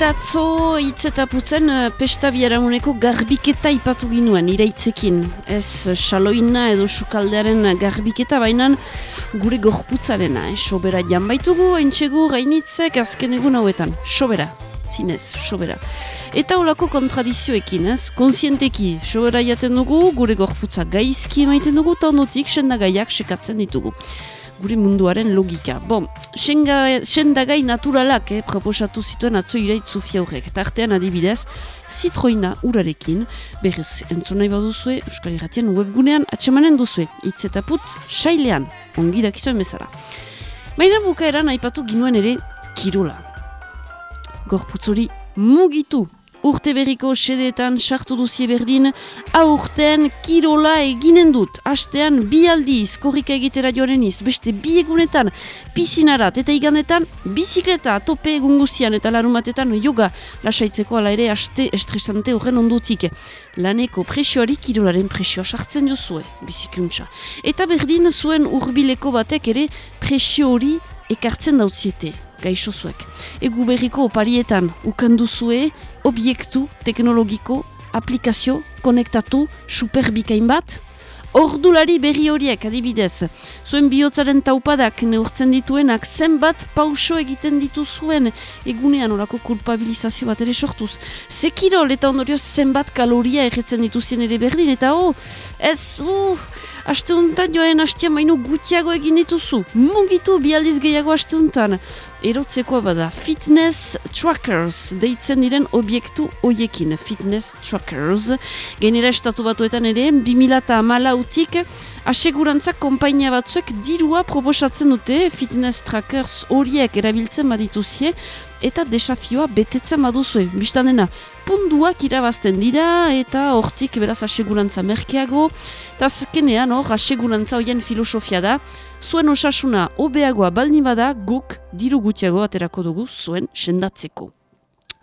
Eta atzo hitz eta putzen eh, pesta biaramuneko garbiketa ipatu ginuen, iraitzekin. Ez xaloina edo sukaldearen garbiketa bainan gure gorputzarena, eh? sobera jan baitugu, entxegu gainitzek azken egun hauetan, sobera, zinez, sobera. Eta holako kontradizioekin, ez? Konsienteki, sobera jaten dugu, gure gorputza gaizki emaiten dugu, eta ondotik sendagaiak sekatzen ditugu gure munduaren logika. Bon, sendagai naturalak eh, proposatu zituen atzo irait zufia horrek. Eta artean adibidez, zitroina urarekin, berriz entzun nahi baduzue, Euskal Iratien webgunean atxemanen duzue, hitz eta putz, sailean, ongi dakizuen bezala. Baina bukaeran aipatu ginuen ere kirola. Gorputzuri mugitu urte berriko sedeetan sartu duzie berdin, aurten kirola eginen dut. Astean bi aldiz korrika egitera joaren iz, beste bi egunetan pisinarat eta iganetan bizikleta tope egun guzian eta larumatetan yoga lasaitzeko ala ere aste estresante horren ondutik. Laneko presioari kirolaren presioa sartzen duzue, bizikuntza. Eta berdin zuen urbileko batek ere presio hori ekartzen dautziete gaixozuek. Egu berriko oparietan ukanduzue obiektu teknologiko aplikazio konektatu superbikain bat, Ordulari berri horiek, adibidez, zuen bihotzaren taupadak neurtzen dituenak zenbat pauso egiten ditu zuen egunean orako kulpabilizazio bat ere sortuz. Zekirol eta ondorioz zenbat kaloria erretzen dituzien ere berdin, eta oh, ez, uh, aste honetan joen hastia maino gutiago egin dituzu. Mugitu bialdiz gehiago aste honetan. Erotzeko bada fitness trackers deitzen diren obiektu hoiekin. Fitness trackers. Genera estatu batuetan ere, 2000 utik, asegurantzak kompainia batzuek dirua proposatzen dute fitness trackers horiek erabiltzen badituzie eta desafioa betetzen baduzue. Biztanena, punduak irabazten dira eta hortik beraz asegurantza merkeago. Eta azkenean hor, asegurantza horien filosofia da, zuen osasuna obeagoa baldin bada guk diru gutiago aterako dugu zuen sendatzeko.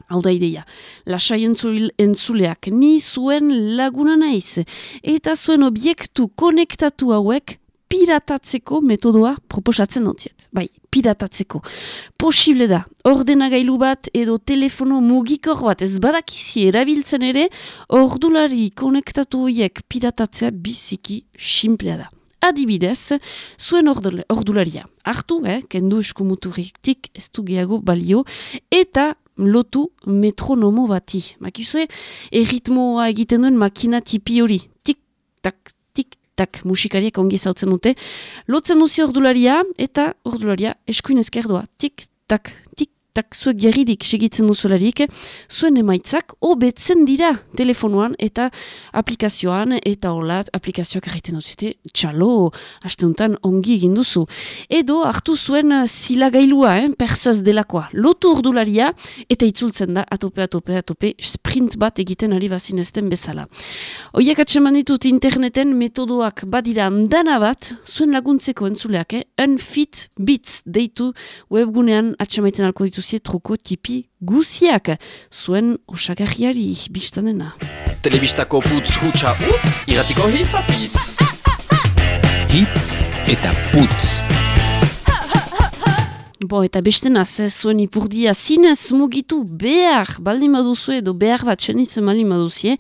Hau da ideia, lasai entzuleak ni zuen laguna naiz eta zuen obiektu konektatu hauek piratatzeko metodoa proposatzen dutziet. Bai, piratatzeko. Posible da, ordenagailu bat edo telefono mugikor bat ez badakizi erabiltzen ere, ordulari konektatu horiek piratatzea biziki simplea da. Adibidez, zuen ordularia. Artu, eh, kendu eskumuturiktik ez du gehiago balio, eta lotu metronomo bati. Makizue, erritmoa egiten duen makina tipi hori. Tik, tak, tak musikariek ongi zautzen dute. Lotzen duzi ordularia eta ordularia eskuin ezkerdoa. Tik, tak, tik, tak zuek jarridik segitzen duzularik, zuen emaitzak hobetzen dira telefonoan eta aplikazioan eta hola aplikazioak egiten duzite txalo, hasteuntan ongi egin duzu. Edo hartu zuen zilagailua, eh, persoaz delakoa, lotu urdularia eta itzultzen da atope, atope, atope, sprint bat egiten ari bazin ezten bezala. Oiek atseman ditut interneten metodoak badira andana bat, zuen laguntzeko entzuleak, eh? unfit bits deitu webgunean atsemaiten alko dituz dosie troko tipi guziak zuen osagarriari biztanena. Telebistako putz hutsa utz, iratiko hitz apitz. Hitz eta putz. Bo, eta beste naz, zuen ipurdia zinez mugitu behar baldin baduzu edo behar bat txenitzen baldin baduzie,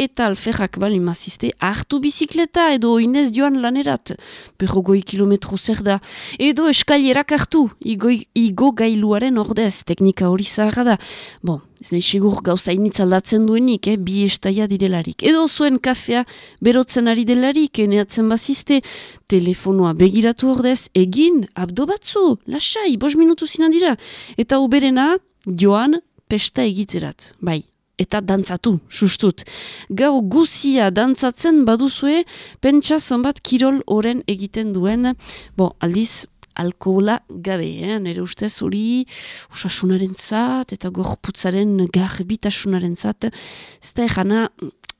eta alferrak baldin mazizte hartu bizikleta edo inez joan lanerat, berrogoi kilometro zer da, edo eskailerak hartu, igo, igo gailuaren ordez, teknika hori zaharra da. Bon, ez nahi sigur gauza aldatzen duenik, eh, bi estaia direlarik. Edo zuen kafea berotzen ari delarik, eneatzen bazizte, telefonoa begiratu ordez, egin, abdo batzu, lasai, bos minutu zina dira. Eta uberena, joan, pesta egiterat, bai. Eta dantzatu, sustut. Gau guzia dantzatzen baduzue, pentsa zonbat kirol oren egiten duen, bo, aldiz, alkohola gabe, eh? nire ustez hori usasunaren zat eta gorputzaren garbitasunaren zat, ez da ejana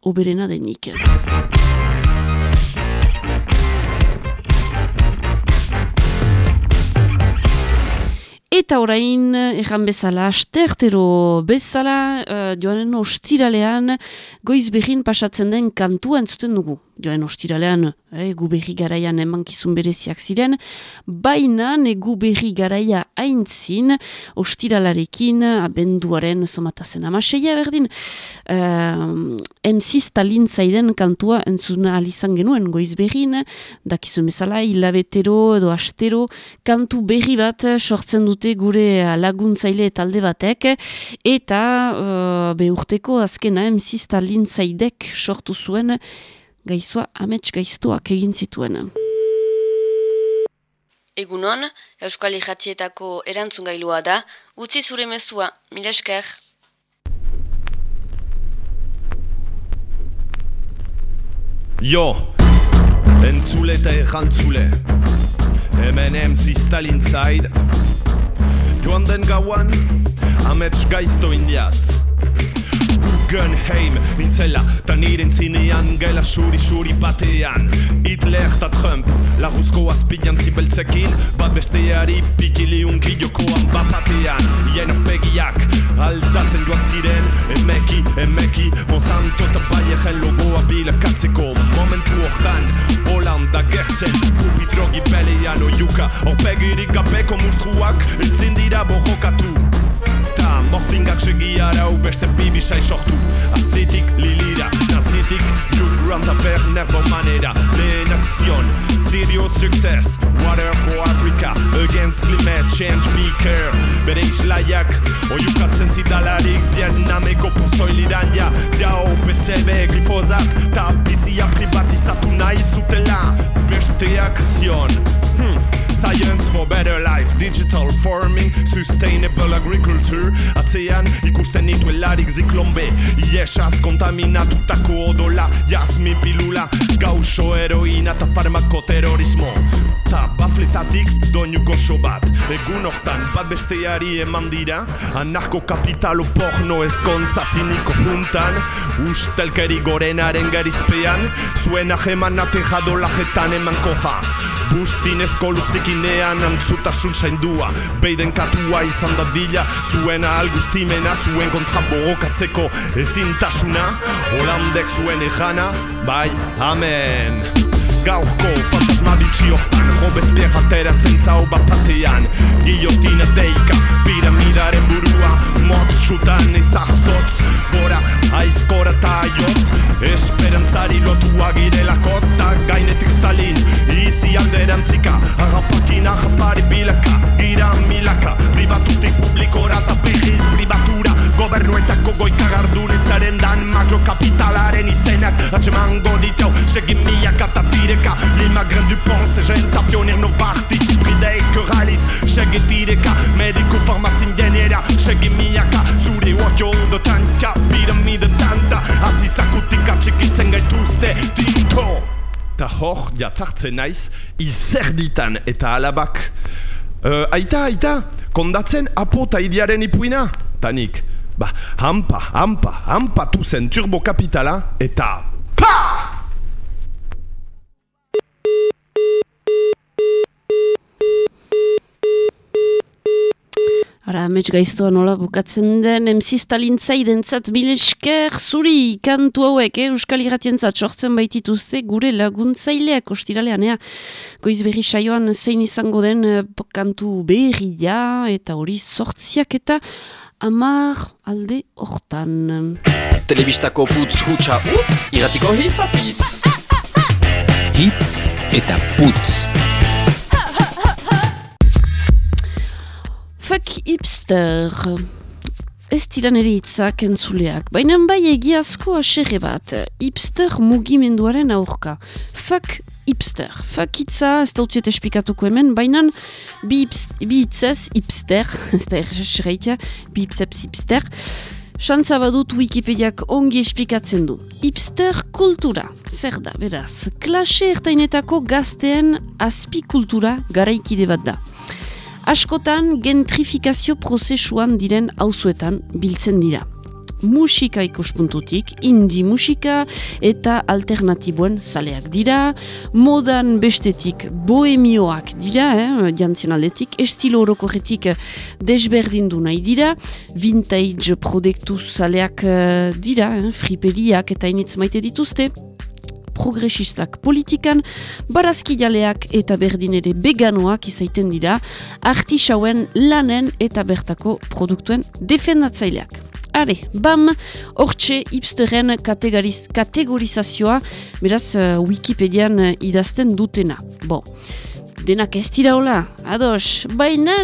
oberena denik. Eta orain, erran bezala, astertero bezala, uh, joanen ostiralean, goiz behin pasatzen den kantua entzuten dugu. Joen ostiralean, eh, egu berri garaian emankizun bereziak ziren, baina egu berri garaia aintzin, ostiralarekin, abenduaren somatazen amaseia berdin, uh, MC Stalin zaiden kantua entzuna alizan genuen goiz berrin, dakizu bezala, hilabetero edo astero, kantu berri bat sortzen dute gure laguntzaile talde batek, eta uh, beurteko azkena MC Stalin zaidek sortu zuen, gaizua amets gaiztuak egin zituen. Egunon, Euskal Ijatietako erantzun gailua da, utzi zure mezua, mila esker. Jo, entzule eta errantzule, hemen emzi Stalin zaid, joan den gauan, amets gaizto indiat. Guggenheim. Nintzela Ta niren zinean gela suri-suri batean. Hitler eta Trump Laguzko azpilan zibeltzekin Bat besteari pikiliun jokoan bat batean. Ien orpegiak aldatzen joan ziren Emeki, emeki Monsanto eta Bayern logoa bilakatzeko. Momentu hortan Holanda gertzen Pupitrogi belean oiuka Orpegirik gabeko mustruak Ezin dira borrokatu. Morfingak segiara hau beste bibisai sortu. Azitik lilira, nazitik Hugh Grant Werner Bomanera Lehen akzion, serious success. Water for Africa Against climate change, be care. Bere islaiak, oiukatzen zidalarik Vietnameko pozoiliran ja Jao, PCB, glifozat Ta bizia privatizatu nahi zutela. Beste akzion. Hmm. Science for better life, digital farming, sustainable agriculture. Atzean ikusten nitu elarik ziklombe Iesaz kontaminatutako odola, jasmin pilula. Gauso heroina eta farmako terrorismo. Ta bafletatik doinu goxo bat. Egun hortan bat besteari eman dira. Anarko kapitalo porno ezkontza ziniko juntan Ustelkeri gorenaren garizpean. Zuen aheman atejado lajetan eman koja Bustinezko luzikinean antzutasun zaindua. Beiden katua izan dadila Zuen alguztimena zuen kontra borokatzeko ezintasuna. Holandek zuen ejana, bai, amen Gaurko fantasma bitxi hortan Jo bezpiek ateratzen zau bat batean Guillotina deika, piramidaren burua Motz xutan izak zotz Bora, aizkora eta aiotz Esperantzari lotua girelakotz Da gainetik Stalin, izi alderantzika Agapakin agapari bilaka, gira milaka. Pribatutik publikora eta behiz pribatura Gobernuetako goika gardunen zaren dan Majo kapitalaren izenak. Atxemango ditau, segin miak eta tireka Lima Gran Dupont, zerrenta pionir novartis Iprideik raliz, segi tireka Mediku farmazin genera, segi miaka Zure uokio ondo tanka, piramide tanta. Azizakutik atxikitzen gaituzte tinko Ta hor, jatzartzen naiz, izerditan eta alabak. Uh, Aita, aita, kondatzen apo ta idiaren ipuina Tanik, ba, hampa, hampa, hampatu zen turbokapitala eta PA! Ara, amets gaiztoa nola bukatzen den, MC Stalin zaidentzat esker zuri kantu hauek, eh? Euskal Iratien zat sortzen baitituzte gure laguntzaileak ostiralean, ea. Goiz berri saioan zein izango den eh, kantu berria eta hori sortziak eta amar alde hortan. Telebistako putz hutsa utz, iratiko hitz apitz. Hitz eta putz. Fuck hipster. Ez dira nire hitzak entzuleak, baina bai egiazko aserre bat, hipster mugimenduaren aurka. Fuck hipster. Fuck hitza, ez da utziet espikatuko hemen, baina bi hitzez hipster, ez da errereitea, bi hitzez hipster, Xantza badut Wikipediak ongi esplikatzen du. Hipster kultura, zer da, beraz, klase ertainetako gazteen azpikultura garaikide bat da askotan gentrifikazio prozesuan diren auzuetan biltzen dira. Musika ikuspuntutik, indi musika eta alternatiboen zaleak dira, modan bestetik bohemioak dira, eh, jantzien aldetik, estilo orokorretik desberdindu nahi dira, vintage produktu zaleak eh, dira, eh, fripeliak eta initz maite dituzte, progresistak politikan, barazki jaleak eta berdin ere veganoak izaiten dira, artisauen lanen eta bertako produktuen defendatzaileak. Are, bam, hortxe hipsteren kategorizazioa, beraz uh, Wikipedian uh, idazten dutena. Bon, denak ez dira hola, ados, baina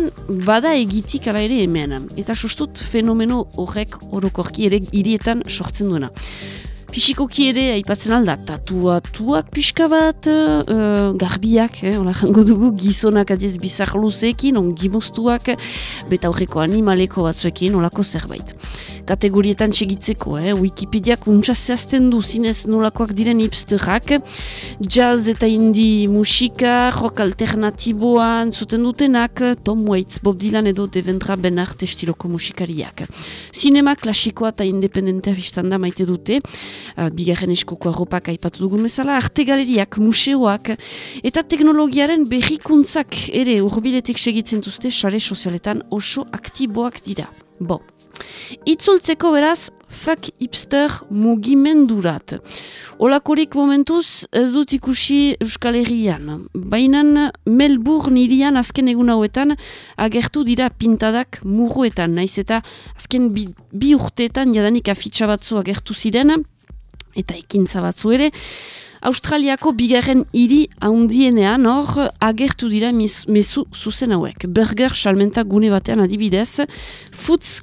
bada egitik ala ere hemen. Eta sustut fenomeno horrek orokorki ere hirietan sortzen duena. Fisikoki ere, aipatzen alda, tatuatuak pixka bat, uh, garbiak, eh, hola jango dugu, gizonak adiez bizar luzeekin, ongi moztuak, beta horreko animaleko batzuekin, holako zerbait kategorietan txegitzeko, eh? Wikipediak untsa zehazten du zinez nolakoak diren hipsterrak, jazz eta indi musika, rock alternatiboan zuten dutenak, Tom Waits, Bob Dylan edo Devendra Benart estiloko musikariak. Sinema klasikoa eta independentea biztanda maite dute, uh, bigarren eskoko arropak aipatu dugun bezala, arte galeriak, museoak, eta teknologiaren berrikuntzak ere urbiletik segitzen duzte, sare sozialetan oso aktiboak dira. Bon. Itzultzeko beraz, fak hipster mugimendurat. Olakorik momentuz ez dut ikusi Euskal Herrian. Baina Melbourne irian azken egun hauetan agertu dira pintadak muruetan. Naiz eta azken bi, bi urteetan jadanik afitsa batzu agertu ziren eta ekintza batzu ere. Australiako bigarren hiri haundienean hor agertu dira mezu zuzen hauek. Burger salmenta gune batean adibidez,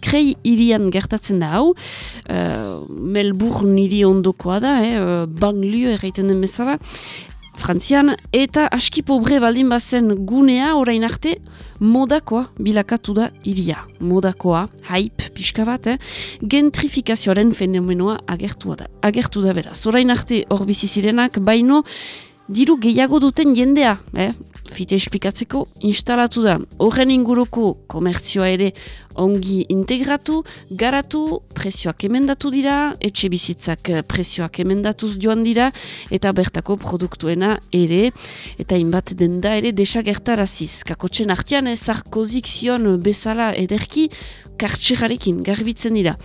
krei hirian gertatzen da hau, uh, Melbourne hiri ondokoa da, eh, banglio erraiten den bezala, Frantzian, eta aski pobre baldin bazen gunea orain arte modakoa bilakatu da iria. Modakoa, hype, pixka bat, eh? gentrifikazioaren fenomenoa agertu da. Agertu da beraz. Orain arte hor bizizirenak, baino diru gehiago duten jendea, eh? fite esplikatzeko, instalatu da. Horren inguruko komertzioa ere ongi integratu, garatu, prezioak emendatu dira, etxe bizitzak prezioak emendatuz joan dira, eta bertako produktuena ere, eta inbat denda ere desagertaraziz. Kakotxen artian ez Sarkozik zion bezala ederki, kartxerarekin garbitzen dira.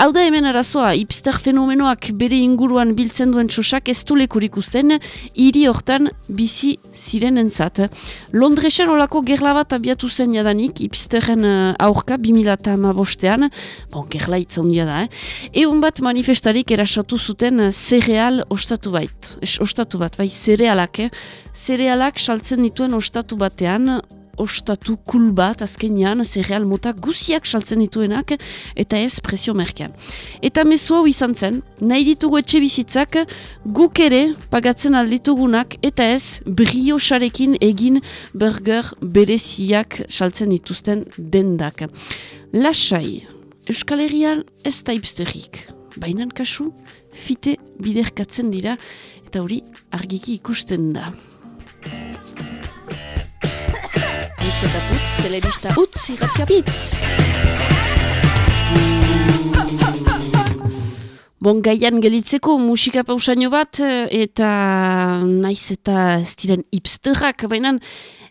Hau da hemen arazoa, hipster fenomenoak bere inguruan biltzen duen txosak ez du lekurik usten, hiri hortan bizi ziren entzat. Londresen olako gerla bat abiatu zen jadanik, hipsterren uh, aurka, 2008an, bon, gerla itzondia da, eh? Egun bat manifestarik erasatu zuten zereal ostatu bait. ostatu bat, bai, zerealak, eh? Zerealak saltzen dituen ostatu batean, ostatu kul bat azkenean zereal mota guziak saltzen dituenak eta ez presio merkean. Eta mesu hau izan zen, nahi ditugu etxe bizitzak guk ere pagatzen alditugunak eta ez brio egin burger bereziak saltzen dituzten dendak. Lasai, Euskal Herrian ez da hipsterik. Bainan kasu, fite biderkatzen dira eta hori argiki ikusten da. Eta putz, telebista utz irratia pitz. Bon, gaian gelitzeko musika pausaino bat eta naiz eta stilen hipsterrak, baina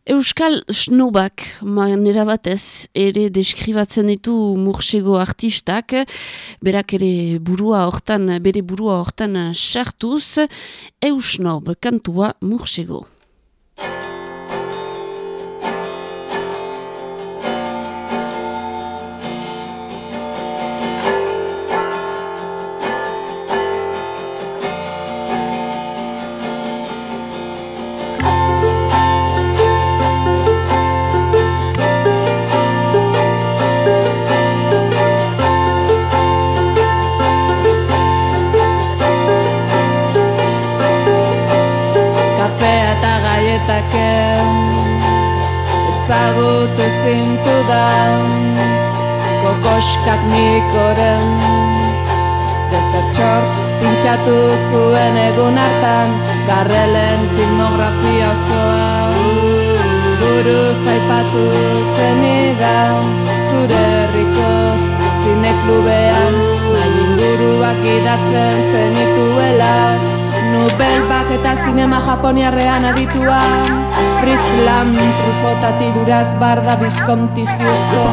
Euskal Snobak manera batez ere deskribatzen ditu mursego artistak, berak ere burua hortan, bere burua hortan sartuz, Eusnob kantua mursego. Ezagutu zintu da Kokoskak nikoren Dezer txor pintxatu zuen egun hartan Garrelen filmografia osoa Guru zaipatu zen idan Zure herriko zineklubean. Nahi liburuak idatzen zenituela Nubelbak eta zinema japoniarrean aditua. Fritz Lam, Trufotati duraz barda bizkonti justo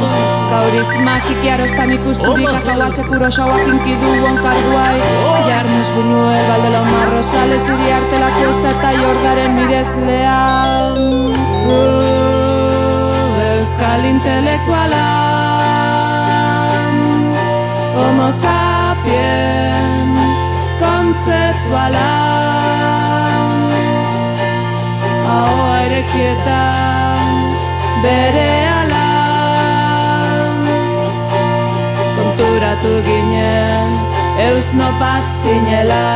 Kaurisma kiki arostam ikusturik akaua sekuro xauak inkidu onkarguai Jarmus buñue, baldelo marro sale ziri artelako ez eta jordaren mirez lehan euskal intelektuala. Homo sapiens, kontzeptuala Ahoa erekietan bere ala? Konturatu ginen eusno bat zinela.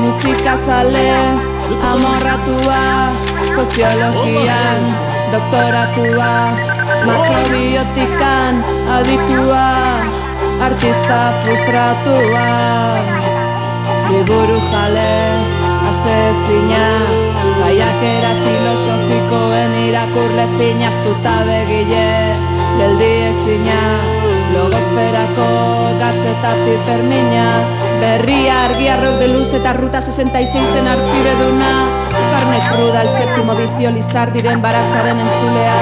Musika zale amorratua Soziologian doktoratua Makrobiotikan aditua Artista frustratua. Liburu jale asezina Zaiakera filosofikoen irakurle fina Zuta begile geldi ezina Logosferako gatzeta pipermina. Berria argiarrok de luz eta ruta 66 zen artide duna Carne cruda, el séptimo vicio, lizardiren baratzaren entzulea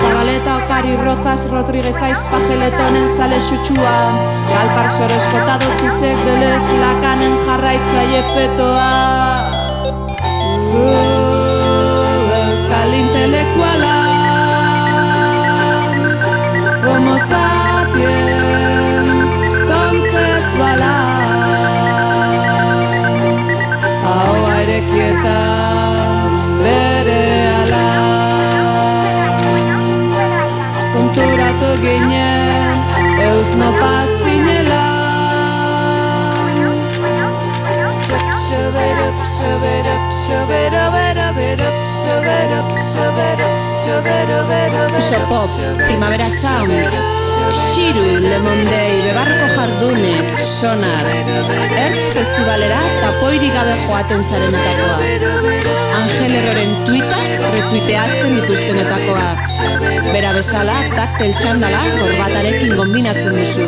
Zabaleta okari rozas, Rodríguez aiz pajeletonen zale xutsua Galpar soreskotado zizek delez lakanen jarraitzaile petoa Zu euskal intelektuala. Homo eusno bat zinela Usopop, Primavera Sound, Shiru, Lemon Day, Bebarroko Jardunek, Sonar, Ertz Festivalera tapoiri gabe joaten zarenetakoa. Angel Erroren tuita retuiteatzen dituztenetakoa. Bera bezala, taktel txandala gorbatarekin gombinatzen duzu.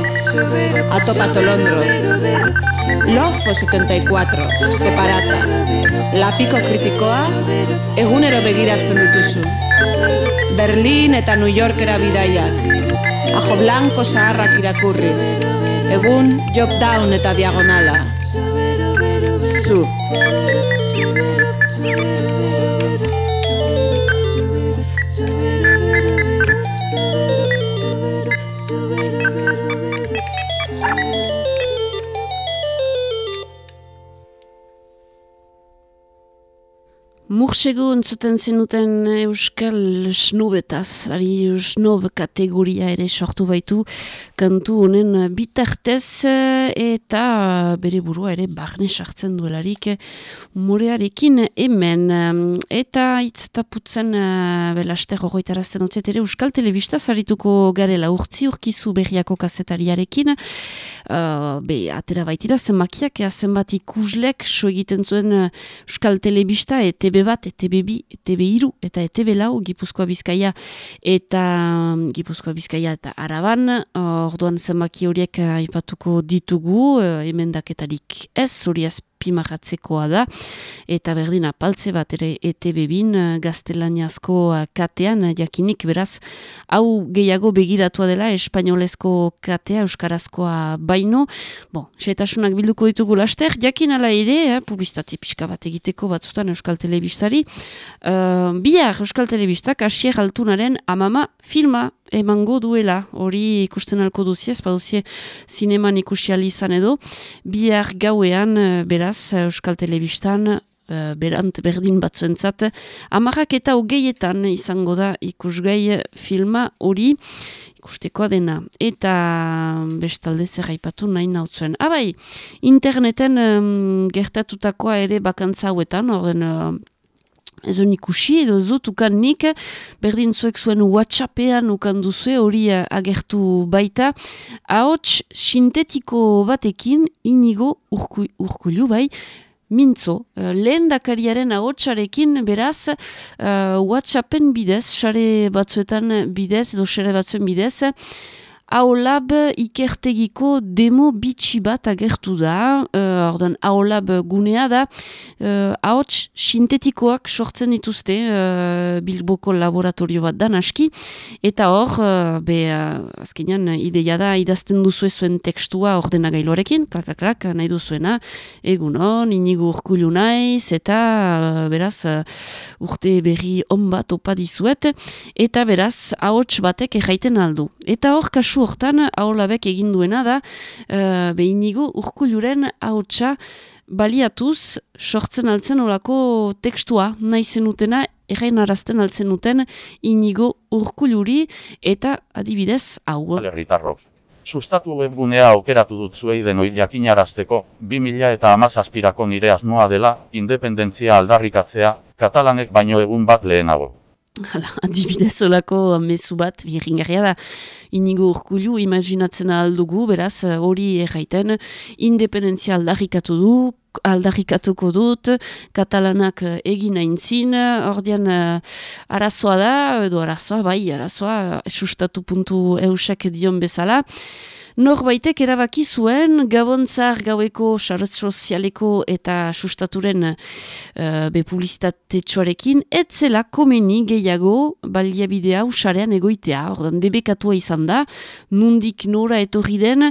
Atopato Londro. Lofo 74, separata. Lapiko kritikoa, egunero begiratzen dituzu. Berlin eta New Yorkera bidaiak. Ajo Blanco zaharrak irakurri. Egun, Job Down eta Diagonala. Zu. Mursego entzuten zenuten Euskal Snobetaz, ari Snob kategoria ere sortu baitu kantu honen bitartez eta bere burua ere barne sartzen duelarik murearekin hemen. Eta hitz eta putzen belaster horretarazten otzet ere Euskal Telebista zarituko garela urtzi urkizu berriako kasetariarekin. Uh, be, atera baitira zenbakiak, zenbat ikuslek so egiten zuen Euskal Telebista ETB bat, ETB bi, ETB iru eta ETB lau, Gipuzkoa Bizkaia eta Gipuzkoa Bizkaia eta Araban, orduan zenbaki horiek aipatuko ditugu, emendaketarik ez, hori ez pimarratzekoa da, eta berdin apaltze bat ere ETB bin gaztelaniazko katean, jakinik beraz, hau gehiago begiratua dela espainolezko katea, euskarazkoa baino, bon, setasunak bilduko ditugu laster, jakin ala ere, eh, publizitate pixka bat egiteko batzutan Euskal Telebistari, uh, bihar Euskal Telebistak asier altunaren amama filma emango duela, hori ikusten alko duziez, baduzie zineman ikusiali izan edo, bihar gauean, beraz, Euskal Telebistan, Uh, berant berdin batzuentzat, amarrak eta hogeietan izango da ikusgai filma hori ikustekoa dena. Eta bestalde zer haipatu nahi nautzuen. Abai, interneten um, gertatutakoa ere bakantza hauetan, orden uh, ez hon ikusi edo zut ukan nik, berdin zuek zuen whatsappean ukan duzue hori agertu baita. Ahots sintetiko batekin inigo urku, urkulu bai, Mintzo, lehen dakariaren ahotsarekin beraz uh, Whatsappen bidez, sare batzuetan bidez, edo sare batzuen bidez, Aolab ikertegiko demo bitxi bat agertu da, uh, ordan Aolab gunea da, uh, ahots sintetikoak sortzen dituzte uh, Bilboko laboratorio bat da naski, eta hor, uh, be, uh, azkenean, ideia da, idazten duzu zuen tekstua ordenagailoarekin, krak, krak, krak, nahi duzuena, egunon, inigo urkulu naiz, eta uh, beraz, uh, urte berri on bat opa dizuet, eta beraz, ahots batek erraiten aldu. Eta hor, kasu hortan, aholabek egin duena da, uh, be inigo urkuluren ahotsa baliatuz, sortzen altzen olako tekstua, nahi zenutena, errain arazten altzen duten inigo urkuluri, eta adibidez, hau. Alerritarroz. Sustatu webgunea aukeratu dut zuei denoi jakinarazteko, 2000 eta amazazpirako nire asmoa dela, independentzia aldarrikatzea, katalanek baino egun bat lehenago. Hala, adibidez olako mezu bat birringarria da. Inigo urkulu imaginatzen aldugu, beraz, hori erraiten, independentzia aldarrikatu du, aldarrikatuko dut, katalanak egin aintzin, ordean arazoa da, edo arazoa, bai, arazoa, sustatu puntu eusek dion bezala, Norbaitek erabaki zuen gabontzar gaueko sarrez sozialeko eta sustaturen uh, be publizitatetxoarekin etzela komeni gehiago baliabidea usarean egoitea. Ordan debekatua izan da, nundik nora etorri den,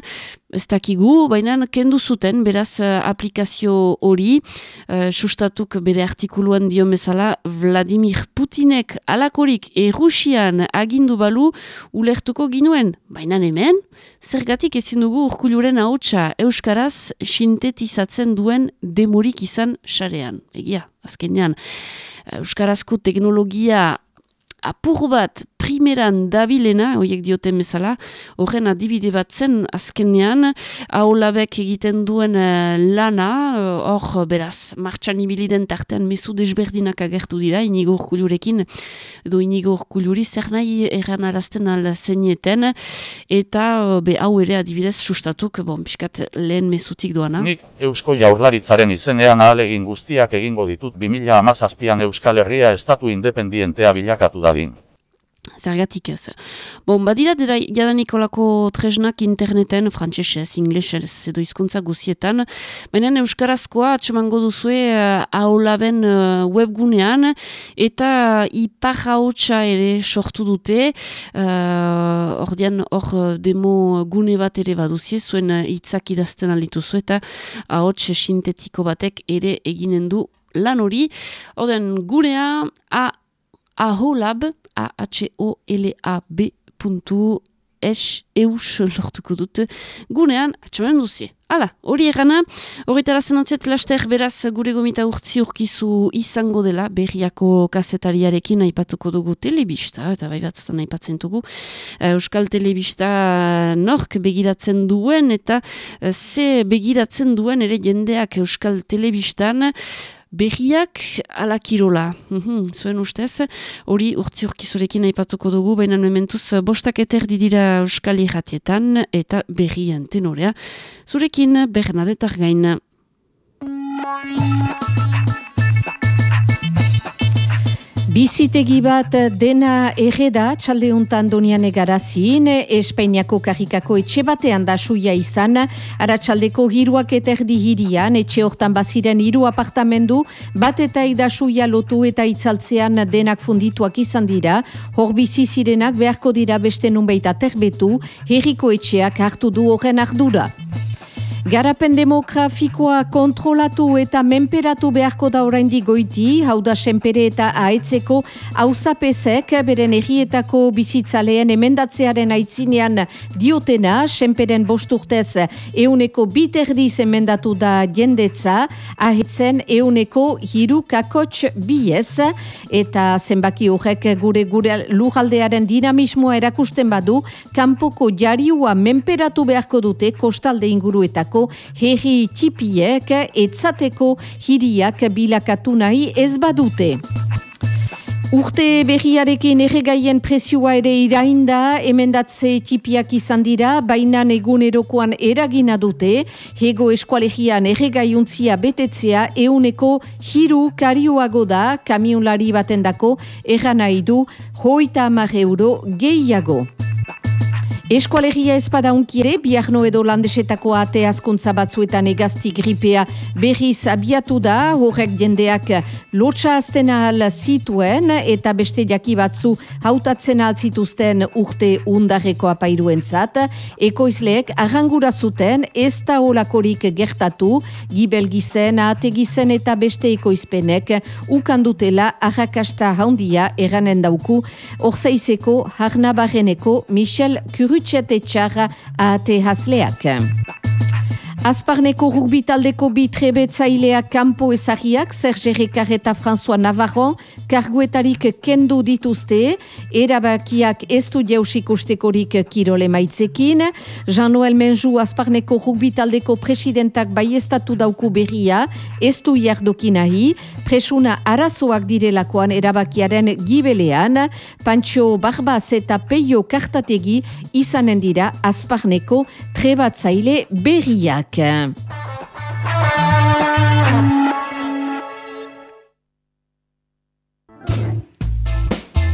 ez dakigu, baina kendu zuten beraz uh, aplikazio hori, uh, sustatuk bere artikuluan dio bezala Vladimir Putinek alakorik errusian agindu balu ulertuko ginuen. Baina hemen, zergatik ezin dugu urkuluren hautsa Euskaraz sintetizatzen duen demorik izan sarean. Egia, azkenean, Euskarazko teknologia apur bat primeran dabilena, horiek dioten bezala, horren adibide bat zen azkenean, haulabek egiten duen uh, lana, eh, hor uh, beraz, martxan ibiliden tartean mesu desberdinak agertu dira, inigo urkulurekin, edo inigo urkuluri, zer nahi erran arazten alzenieten, eta uh, be hau ere adibidez sustatuk, bon, piskat lehen mesutik doana. Nik Eusko Jaurlaritzaren izenean ahalegin guztiak egingo ditut 2000 amazazpian Euskal Herria estatu independientea bilakatu dadin. Zergatik ez. Bon, badira dira jadanik olako tresnak interneten, frantzesez, inglesez, edo izkuntza guzietan, baina euskarazkoa atsemango duzue uh, aulaben uh, webgunean, eta ipar haotxa ere sortu dute, uh, ordean hor demo gune bat ere baduzie, zuen hitzak idazten alituzu, eta haotxe sintetiko batek ere eginen du lan hori, ordean gunea, a aholab, a-h-o-l-a-b puntu es eus lortuko dut gunean atxamanen duzie. Hala, hori egana, hori tarazen hotziet laster beraz gure gomita urtzi urkizu izango dela berriako kasetariarekin aipatuko dugu telebista, eta bai batzutan aipatzen dugu. Euskal telebista nork begiratzen duen eta eh, ze begiratzen duen ere jendeak Euskal telebistan, Berriak ala kirola, mhm, zuen ustez, hori urtzi urkizurekin aipatuko dugu, baina mementuz bostak eterdi dira euskal irratietan eta berrien tenorea. Zurekin, Bernadetar gaina. Bizitegi bat dena erreda txaldeuntan donian egarazin, Espainiako karikako etxe batean da suia izan, ara txaldeko hiruak eterdi hirian, etxe hortan baziren hiru apartamendu, bat eta idasuia lotu eta itzaltzean denak fundituak izan dira, hor bizi zirenak beharko dira beste nunbeita terbetu, herriko etxeak hartu du horren ardura. Garapen demografikoa kontrolatu eta menperatu beharko da oraindi goiti, hau da senpere eta aetzeko hauzapezek beren egietako bizitzaleen emendatzearen aitzinean diotena, senperen bosturtez euneko biterdiz emendatu da jendetza, ahetzen euneko hiru kakotx biez, eta zenbaki horrek gure gure lujaldearen dinamismoa erakusten badu, kanpoko jariua menperatu beharko dute kostalde inguruetako herri txipiek etzateko hiriak bilakatu nahi ez badute. Urte berriarekin erregaien presioa ere irainda, emendatze txipiak izan dira, baina egunerokoan eragina dute, hego eskualegian erregaiuntzia betetzea euneko hiru karioago da, kamionlari batendako erran nahi du, hoita euro gehiago. Eskualegia ezpada unkire, biarno edo landesetako ate azkuntza batzuetan egazti gripea berriz abiatu da, horrek jendeak lotxa azten ahal zituen eta beste jaki batzu hautatzen ahal zituzten urte undarreko apairuentzat. Ekoizleek arrangura zuten ez da olakorik gertatu, gibel gizen eta beste ekoizpenek ukandutela arrakasta haundia eranen dauku, orzaizeko harnabarreneko Michel Kuru Txarra ahate hasleak. Azparneko rugbi taldeko bi trebetzaileak kanpo ezagiak, Serge Rekar eta François Navarro, karguetarik kendu dituzte, erabakiak ez du jausik ustekorik kirole maitzekin, Jean-Noël Menju Azparneko rugbi taldeko presidentak baiestatu dauku berria, ez du jardokin ahi, presuna arazoak direlakoan erabakiaren gibelean, Pancho Barbaz eta Peio Kartategi izanen dira Azparneko trebatzaile berriak.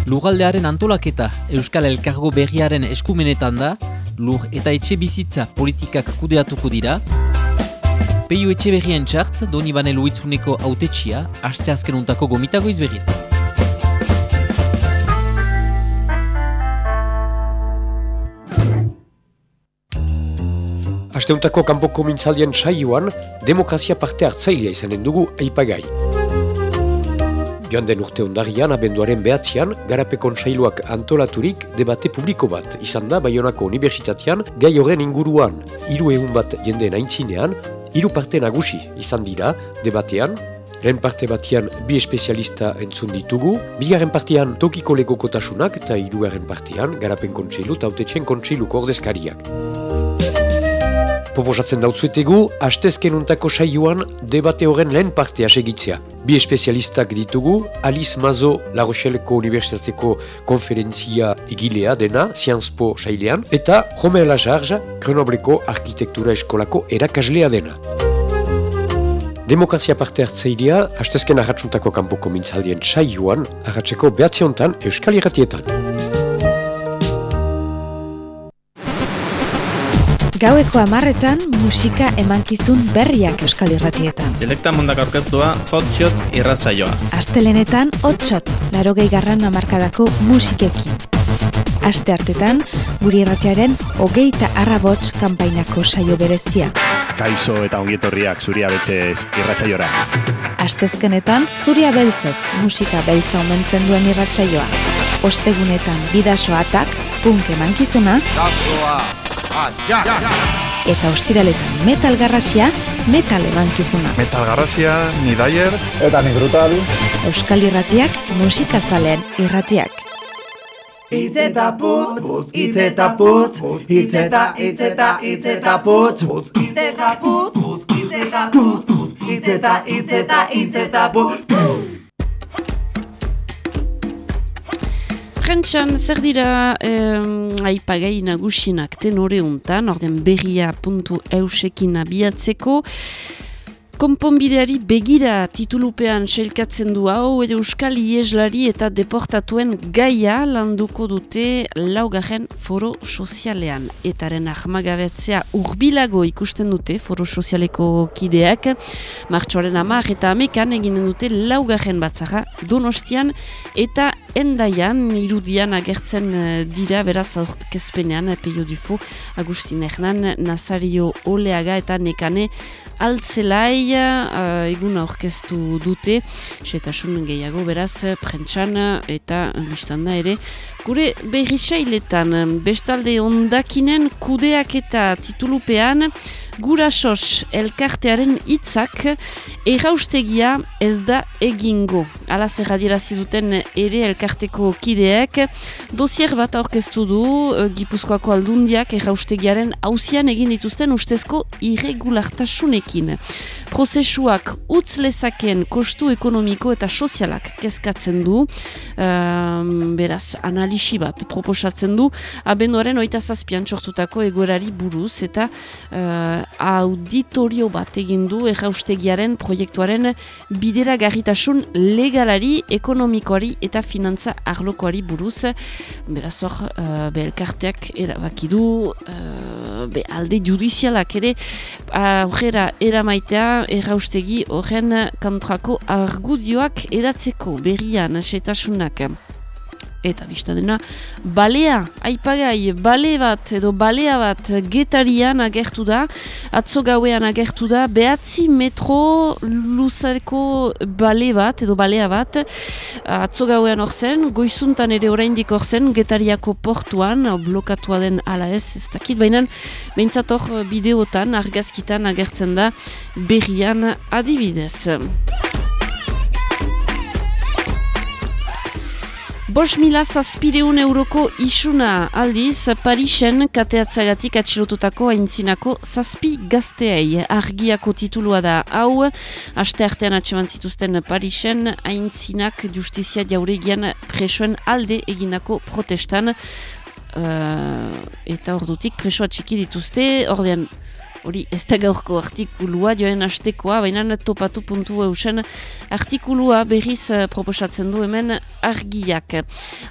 Lugaldearen antolaketa Euskal Elkargo berriaren eskumenetan da, lur eta etxe bizitza politikak kudeatuko dira, Peio etxe berrien txart, doni bane luitzuneko autetxia, aste azken untako gomitago izberrit. Asteuntako kanpoko mintzaldien saioan, demokrazia parte hartzailea izanen dugu aipagai. Joan den urte ondarian, abenduaren behatzean, garapekon sailuak antolaturik debate publiko bat. Izan da, Bayonako Unibertsitatean, gai horren inguruan, hiru egun bat jendeen aintzinean, hiru parte nagusi izan dira, debatean, Lehen parte batean bi espezialista entzun ditugu, bigarren partean tokiko legokotasunak eta hirugarren partean garapen kontseilu eta autetxen kontseiluko ordezkariak. Proposatzen dautzuetegu, hastezken untako saioan debate horren lehen partea segitzea. Bi espezialistak ditugu, Alice Mazo La Rocheleko Universitateko konferentzia egilea dena, Sciences sailean, eta Romer Lajarja, Grenobleko Arkitektura Eskolako erakaslea dena. Demokrazia parte hartzailea, hastezken ahatsuntako kanpoko mintzaldien saioan, ahatzeko behatziontan Euskal Iratietan. Gaueko amarretan musika emankizun berriak euskal irratietan. Selekta mundak aurkeztua hotshot irratzaioa. Astelenetan hotshot, laro garran amarkadako musikekin. Aste hartetan, guri irratiaren hogeita arrabots kanpainako saio berezia. Kaizo eta ongietorriak zuria betxez irratzaiora. Astezkenetan, zuria beltzez musika beltza omentzen duen irratsaioa. Ostegunetan bidasoatak, punk emankizuna. Eta ostiraletan metal garrasia, metal emankizuna. Metal garrasia, ni daier. Eta ni brutal. Euskal irratiak, musika zalen irratiak. Itzeta putz, putz, itzeta putz, itzeta, itzeta, itzeta putz, itzeta putz, itzeta putz, itzeta, itzeta, itzeta putz. Prentxan, zer dira eh, aipagai nagusinak tenore untan, orden berria puntu eusekin abiatzeko, Konponbideari begira titulupean selkatzen du hau, Euskal Ieslari eta deportatuen gaia landuko dute laugarren foro sozialean. Etaren ahmagabetzea urbilago ikusten dute foro sozialeko kideak, martxoaren amak eta amekan eginen dute laugarren batzara donostian eta endaian irudian agertzen eh, dira beraz aurkezpenean peio dufo Agustin Hernan, Nazario Oleaga eta Nekane altzelai uh, egun aurkeztu dute setasun gehiago beraz prentsan eta biztanda ere gure berrisailetan bestalde ondakinen kudeak eta titulupean gurasos elkartearen hitzak erraustegia ez da egingo ala zerradira ziduten ere elkarteko kideek dosier bat aurkeztu du Gipuzkoako aldundiak erraustegiaren hausian egin dituzten ustezko irregulartasunek berriekin. Prozesuak utz lezakeen kostu ekonomiko eta sozialak kezkatzen du, um, beraz, analisi bat proposatzen du, abenduaren oita zazpian txortutako egoerari buruz, eta uh, auditorio bat egin du erraustegiaren proiektuaren bidera garritasun legalari, ekonomikoari eta finantza arlokoari buruz. Beraz hor, uh, be elkarteak erabakidu, uh, be alde judizialak ere, aurrera eramaitea erraustegi horren kontrako argudioak edatzeko berrian setasunak eta dena balea, aipagai, bale bat edo balea bat getarian agertu da, atzo gauean agertu da, behatzi metro luzareko bale bat edo balea bat, atzo gauean hor goizuntan ere oraindik hor zen, getariako portuan, blokatua den ala ez, ez dakit, baina behintzat hor bideotan, argazkitan agertzen da, berrian adibidez. Bos mila zazpireun euroko isuna aldiz Parisen kateatzagatik atxilotutako haintzinako zazpi gazteei. Argiako titulua da hau, aste artean atxeman zituzten Parisen haintzinak justizia jauregian presoen alde egindako protestan. Uh, eta ordutik presoa txiki dituzte, ordean hori ez da gaurko artikulua joen astekoa, baina topatu puntu eusen artikulua berriz uh, proposatzen du hemen argiak.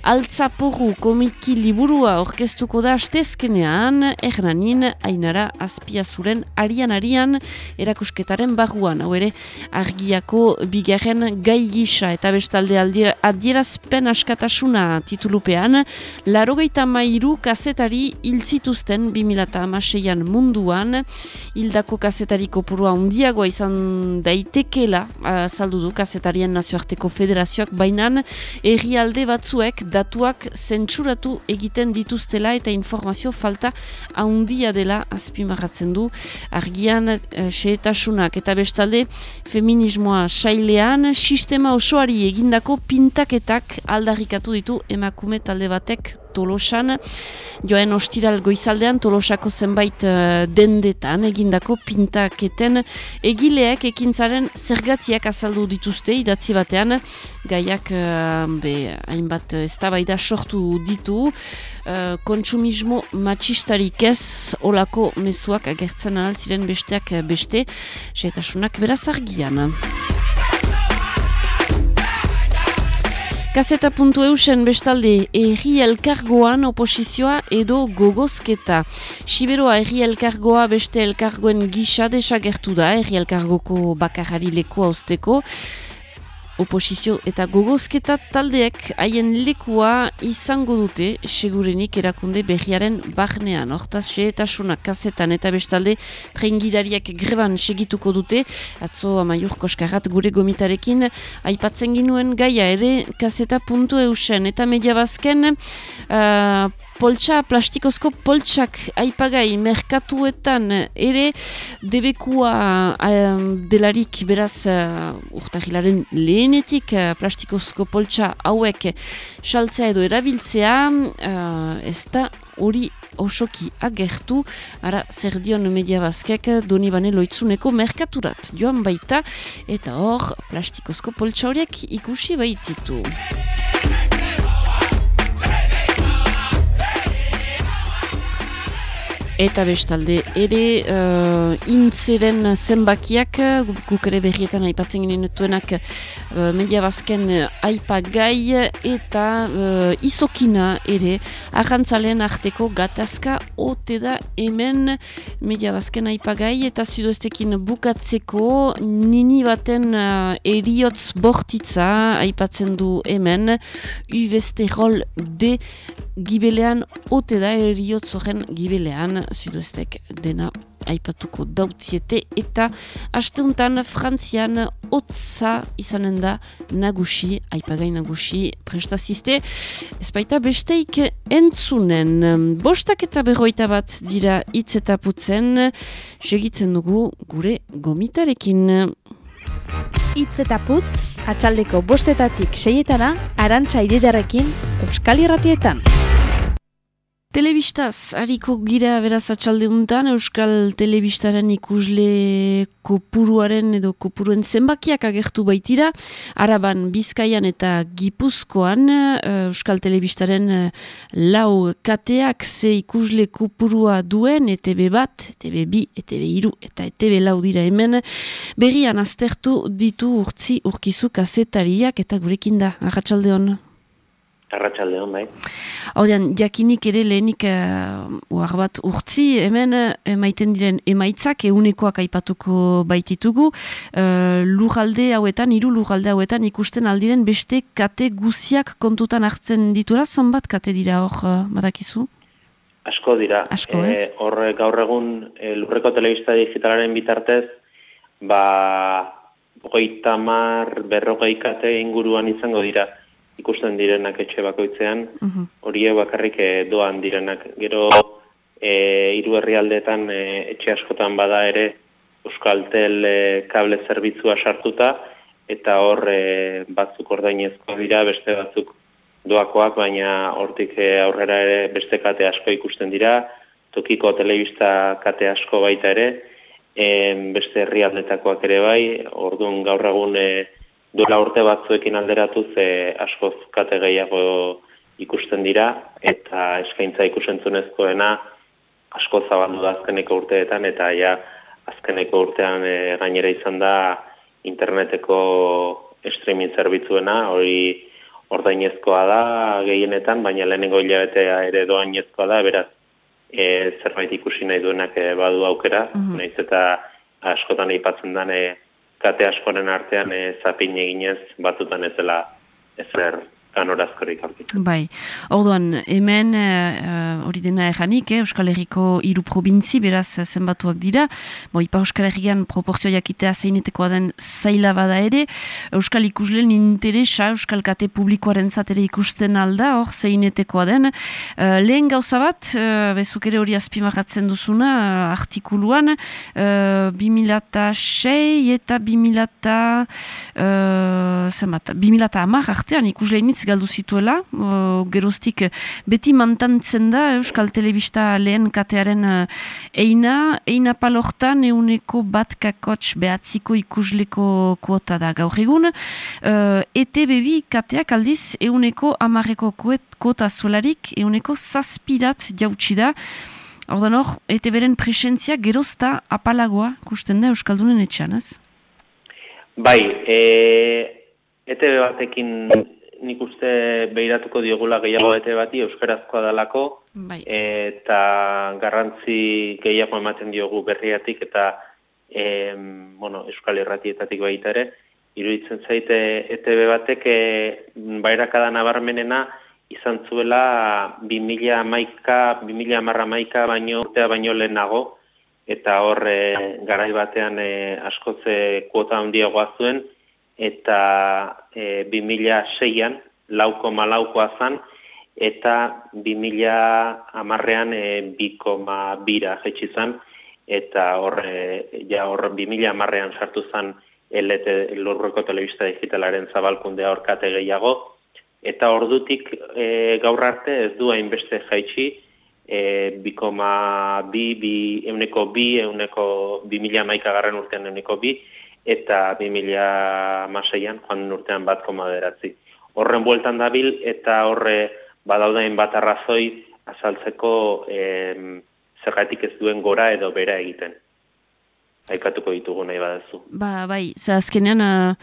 Altzaporru komiki liburua orkestuko da astezkenean, ernanin, ainara, azpiazuren, arian-arian, erakusketaren barruan, hau ere, argiako bigarren gai gisa eta bestalde adierazpen askatasuna titulupean, larogeita mairu kazetari hiltzituzten 2006an munduan, hildako kazetariko purua undiagoa izan daitekela saldu du kazetarien nazioarteko federazioak. Bainan herrialde batzuek datuak zentsuratu egiten dituztela eta informazio falta handia dela azpimarratzen du argian e, eta bestalde feminismoa sailean sistema osoari egindako pintaketak aldarrikatu ditu emakume talde batek Tolosan, joen ostiral goizaldean Tolosako zenbait uh, dendetan egindako pintaketen egileak ekintzaren zergatiak azaldu dituzte idatzi batean, gaiak uh, be, hainbat eztabaida sortu ditu, uh, kontsumismo matxistarik ez olako mezuak agertzen ziren besteak beste, seetasunak beraz argian. Kaseta puntu eusen bestalde erri elkargoan oposizioa edo gogozketa. Siberoa erri elkargoa beste elkargoen gisa desagertu da erri elkargoko bakarari leku hauzteko oposizio eta gogozketa taldeek haien lekua izango dute segurenik erakunde berriaren barnean. Hortaz, xeetasunak kasetan eta bestalde trengidariak greban segituko dute. Atzo amaiur koskarrat gure gomitarekin aipatzen ginuen gaia ere kaseta puntu eusen eta media bazken uh, poltsa, plastikozko poltsak aipagai merkatuetan ere debekua delarik beraz uh, urtahilaren lehenetik uh, plastikozko poltsa hauek saltzea edo erabiltzea uh, ez da hori osoki agertu, ara zer media bazkek doni bane loitzuneko merkaturat joan baita eta hor plastikozko poltsa horiek ikusi baititu. Eta bestalde, ere uh, intzeren zenbakiak, guk ere berrietan aipatzen ginen duenak uh, media bazken aipagai eta uh, izokina ere arrantzalen arteko gatazka ote da hemen media bazken aipagai eta zudoestekin bukatzeko nini baten uh, eriotz bortitza aipatzen du hemen uvesterol de gibelean ote da eriotz horren gibelean zuduestek dena aipatuko dautziete eta asteuntan frantzian otza izanen da nagusi, aipagai nagusi prestaziste, ez baita besteik entzunen. Bostak eta berroita bat dira hitz eta putzen, segitzen dugu gure gomitarekin. Itz eta putz, atxaldeko bostetatik seietana, arantxa ididarekin, Euskal Irratietan. Telebistaz, hariko gira beraz atxalde untan, Euskal Telebistaren ikusle kopuruaren edo kopuruen zenbakiak agertu baitira, araban Bizkaian eta Gipuzkoan, eh, Euskal Telebistaren eh, lau kateak ze ikusle kopurua duen, ETB bat, ETB bi, ETB iru eta ETB lau dira hemen, berrian aztertu ditu urtzi urkizu kazetariak eta gurekin da, agatxalde hon. Arratxalde hon, bai. Hordian, jakinik ere lehenik uh, bat urtzi, hemen emaiten diren emaitzak eunekoak aipatuko baititugu. Uh, lugalde hauetan, hiru lugalde hauetan ikusten aldiren beste kate guziak kontutan hartzen ditura, zonbat kate dira hor, uh, badakizu? Asko dira. Asko ez? E, hor gaur egun e, lurreko telebista digitalaren bitartez, ba, hogei tamar, berrogei kate inguruan izango dira ikusten direnak etxe bakoitzean, hori bakarrik e, doan direnak. Gero e, hiru herrialdetan e, etxe askotan bada ere Euskaltel e, kable zerbitzua sartuta, eta hor e, batzuk ordainezko dira, beste batzuk doakoak, baina hortik aurrera ere beste kate asko ikusten dira, tokiko telebista kate asko baita ere, e, beste herrialdetakoak ere bai, orduan gaur egun e, duela urte batzuekin alderatuz e, askoz kate gehiago ikusten dira eta eskaintza ikusentzunezkoena asko zabaldu da azkeneko urteetan eta ja azkeneko urtean e, gainera izan da interneteko streaming zerbitzuena hori ordainezkoa da gehienetan baina lehenengo hilabetea ere doainezkoa da beraz e, zerbait ikusi nahi duenak e, badu aukera. Mm naiz eta askotan aipatzen den e, kate askoren artean e, zapin eginez batutan ez dela ezer kanorazkorik aurkitzen. Bai, orduan, hemen uh, hori dena ejanik, eh, Euskal Herriko hiru probintzi, beraz zenbatuak dira, bo, ipa Euskal Herrian proporzio jakitea zeinetekoa den zaila bada ere, Euskal ikuslen interesa, Euskal kate publikoaren zatere ikusten alda, hor zeinetekoa den. Uh, lehen gauza bat, uh, bezuk ere hori azpimagatzen duzuna, uh, artikuluan, uh, 2006 eta 2000 uh, zenbat, 2000 amar artean ikuslein galdu zituela, uh, geroztik beti mantantzen da Euskal Telebista lehen katearen uh, eina, eina palortan euneko bat kakotx behatziko ikusleko kuota da gaur egun. Uh, ete bebi kateak aldiz euneko amarreko kuota zuelarik euneko zazpidat jautsi da. Ordan hor, ete beren presentzia gerozta apalagoa kusten da Euskaldunen etxan, ez? Bai, e, ete batekin nik uste behiratuko diogula gehiago bete bati euskarazkoa dalako bai. eta garrantzi gehiago ematen diogu berriatik eta e, bueno, euskal irratietatik baita ere. Iruditzen zaite ETB batek e, bairakada nabarmenena izan zuela 2000 maika, 2000 marra maika baino urtea baino lehenago eta hor e, garai batean e, askotze kuota handiagoa zuen eta e, 2006an lauko malaukoa zan, eta 2000 amarrean e, biko ma bira jetxi zan, eta hor, e, ja hor 2000 amarrean sartu zan LT, lurruko telebista digitalaren zabalkundea horkate gehiago, eta ordutik e, gaur arte ez du hainbeste jaitsi, e, biko ma bi, bi, euneko bi, euneko bi mila maikagarren urtean euneko bi, eta 2006an joan urtean bat koma beratzi. Horren bueltan dabil eta horre badaudain bat arrazoi azaltzeko em, zergatik ez duen gora edo bera egiten aikatuko ditugu nahi badazu. Ba, bai, ze azkenean uh,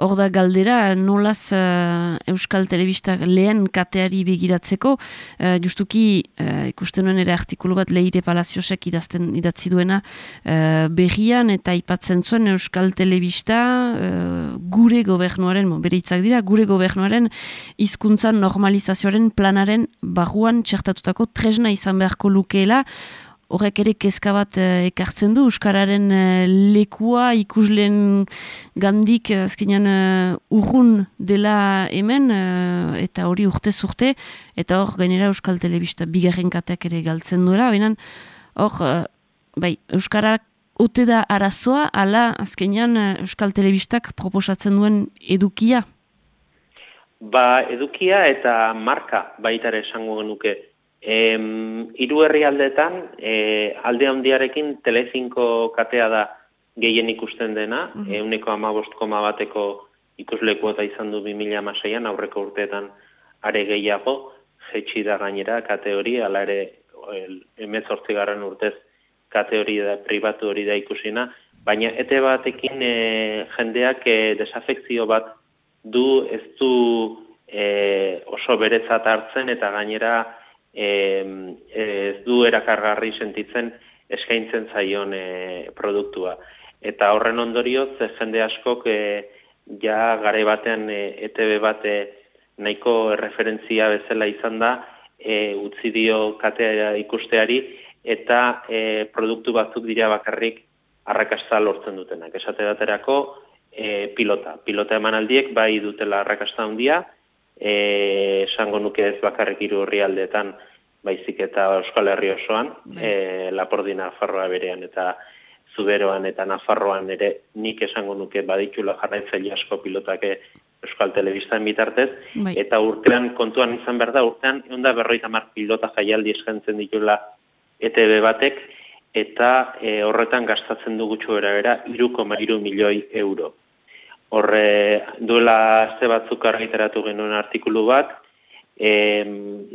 hor da galdera nolaz uh, Euskal Telebista lehen kateari begiratzeko, uh, justuki uh, ikusten nuen ere artikulu bat leire palaziosek idazten idatzi duena uh, berrian eta ipatzen zuen Euskal Telebista uh, gure gobernuaren, bon, bere hitzak dira, gure gobernuaren hizkuntzan normalizazioaren planaren barruan txertatutako tresna izan beharko lukeela, horrek ere kezka bat uh, ekartzen du, Euskararen uh, lekua ikuslen gandik uh, azkenean urrun dela hemen, eta hori urte urte eta hor gainera Euskal Telebista bigarren kateak ere galtzen duela, baina hor, bai, Euskarak ote da arazoa, ala azkenean Euskal Telebistak proposatzen duen edukia? Ba, edukia eta marka baitare esango genuke Em, hiru herrialdetan e, alde handiarekin telezinko katea da gehien ikusten dena, mm -hmm. euneko amabost koma bateko ikuslekuota izan du 2006an, aurreko urteetan are gehiago, jetxi da gainera kate hori, ala ere emezortzi garran urtez kate hori da, pribatu hori da ikusina, baina ete batekin e, jendeak e, desafekzio bat du ez du e, oso berezat hartzen eta gainera e, ez du erakargarri sentitzen eskaintzen zaion e, produktua. Eta horren ondorioz, jende askok e, ja gare batean e, ETB bate nahiko referentzia bezala izan da, e, utzi dio katea ikusteari, eta e, produktu batzuk dira bakarrik arrakasta lortzen dutenak. Esate daterako e, pilota. Pilota emanaldiek bai dutela arrakasta handia, eh esango nuke ez bakarrik hiru herrialdeetan baizik eta Euskal Herri osoan, eh Lapordina Nafarroa berean eta Zuberoan eta Nafarroan ere nik esango nuke baditula jarraitzaile asko pilotake Euskal Telebistan bitartez bai. eta urtean kontuan izan behar da urtean 150 pilota jaialdi eskaintzen ditula ETB batek eta e, horretan gastatzen du gutxo bera bera 3,3 milioi euro. Horre duela azte batzuk argiteratu genuen artikulu bat, e,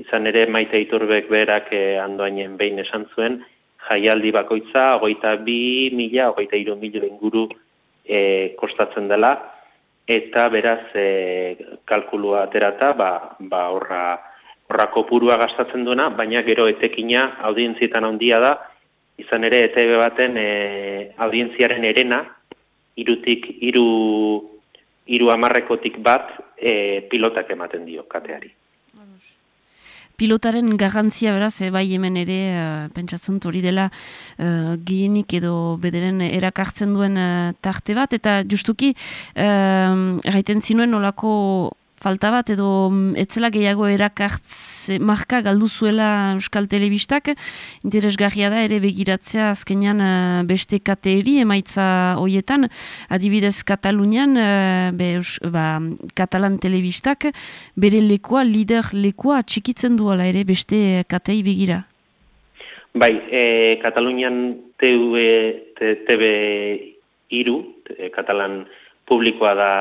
izan ere maite iturbek berak e, andoainen behin esan zuen, jaialdi bakoitza, ogeita bi mila, ogeita iru mila inguru e, kostatzen dela, eta beraz e, kalkulua aterata, ba, ba horra, horra kopurua gastatzen duena, baina gero etekina audientzietan handia da, izan ere ETB baten e, audientziaren erena, irutik iru, iru amarrekotik bat e, pilotak ematen dio kateari. Pilotaren garrantzia beraz, e, bai hemen ere, uh, pentsatzunt hori dela, uh, gienik edo bederen erakartzen duen uh, tarte bat, eta justuki, uh, erraiten zinuen olako falta bat edo mm, etzela gehiago erakartze marka galdu zuela Euskal Telebistak. Interesgarria da ere begiratzea azkenean uh, beste kateeri emaitza hoietan adibidez Katalunian uh, be, ba, Katalan Telebistak bere lekoa, lider lekoa txikitzen duela ere beste katei begira. Bai, e, Katalunian TV, TV iru, e, Katalan publikoa da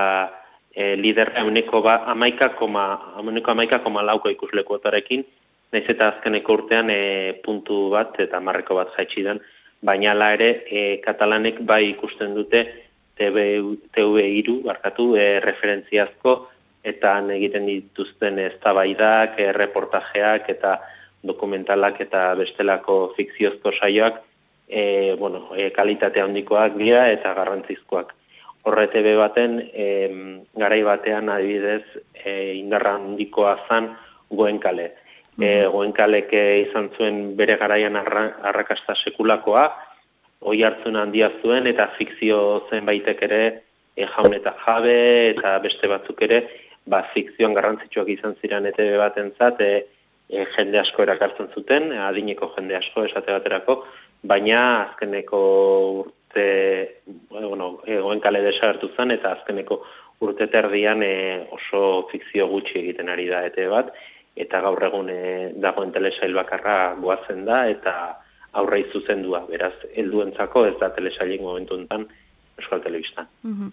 e, lider euneko ba, amaika koma, euneko amaika koma lauko ikusleku otarekin, nahiz eta azkeneko urtean e, puntu bat eta marreko bat jaitsi den, baina la ere e, katalanek bai ikusten dute TV, TV iru, barkatu, e, referentziazko, eta egiten dituzten eztabaidak, e, reportajeak eta dokumentalak eta bestelako fikziozko saioak, e, bueno, e, kalitate handikoak dira eta garrantzizkoak horretebe baten e, garai batean adibidez e, indarra handikoa zan goenkale. Mm -hmm. goenkaleke izan zuen bere garaian arrakasta sekulakoa, oi hartzun handia zuen eta fikzio zen baitek ere e, jaun eta jabe eta beste batzuk ere ba, fikzioan garrantzitsuak izan ziren ETV baten zat, e, e, jende asko erakartzen zuten, adineko jende asko esate baterako, baina azkeneko urte, bueno, egoen kale desagertu zen, eta azkeneko urte terdian e, oso fikzio gutxi egiten ari da ete bat, eta gaur egun e, dagoen telesail bakarra goazen da, eta aurra izuzendua, beraz, helduentzako ez da telesailin momentu enten, Euskal Telebista. Mm -hmm.